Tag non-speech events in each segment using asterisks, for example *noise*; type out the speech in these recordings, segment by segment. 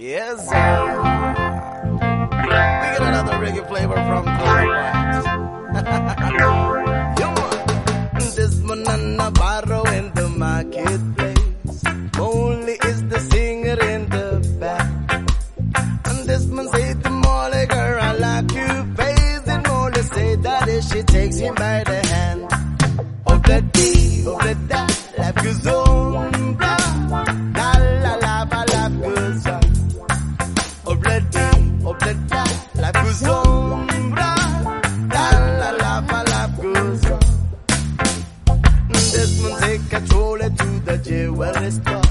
Yes. We got another reggae flavor from Cloud *laughs* This man Navarro in the marketplace. Only is the singer in the back. And this man say to Molly, girl, I like you face. And Molly say that if she takes him by the jewelry store.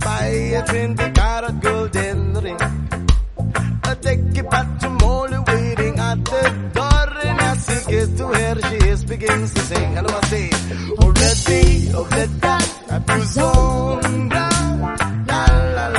Buy a 20 carat golden ring. I take it back to Molly waiting at the door. And as he gets to her, she is begins to sing. Hello, I say, ready, let that, oh, that goes on. La, la.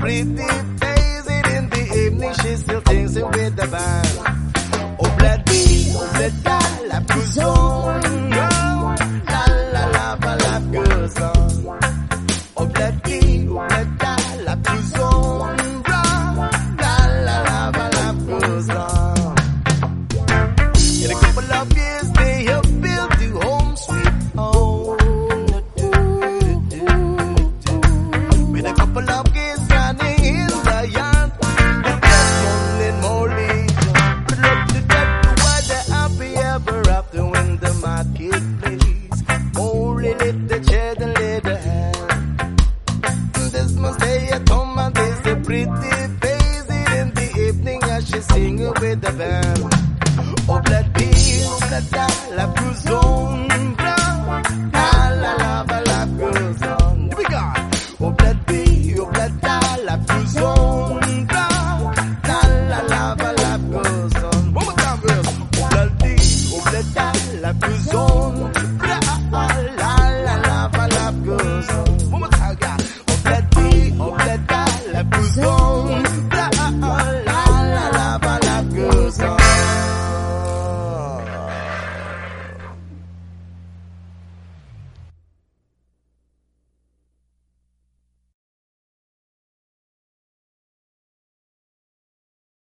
Pretty. And in the evening she still thinks with the band. singer with the band. Oh, blood la blouse